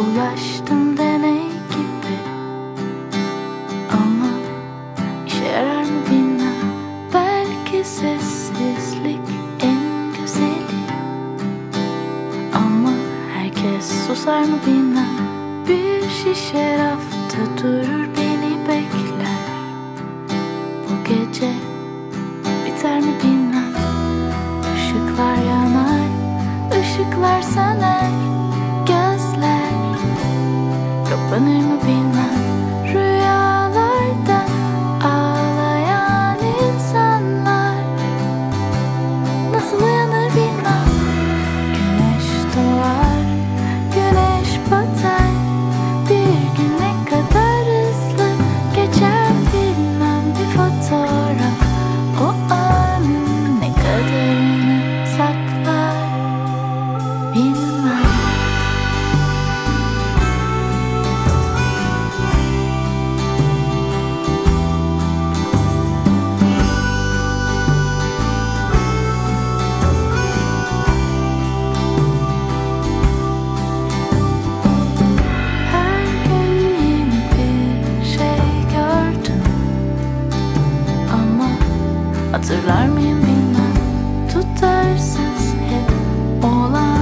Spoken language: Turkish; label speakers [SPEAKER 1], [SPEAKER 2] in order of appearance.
[SPEAKER 1] Ulaştım deney gibi. Ama işe yarar mı bilmem. Belki sessizlik en güzeli. Ama herkes susar mı bilmem. Bir şişe rafta durur beni bekler. Bu gece biter mi bilmem. Işıklar yanar, ışıklar söner But then we've Hatırlar mıyım bilmem. Tutarsız hep olan